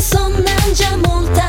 sonnan già molta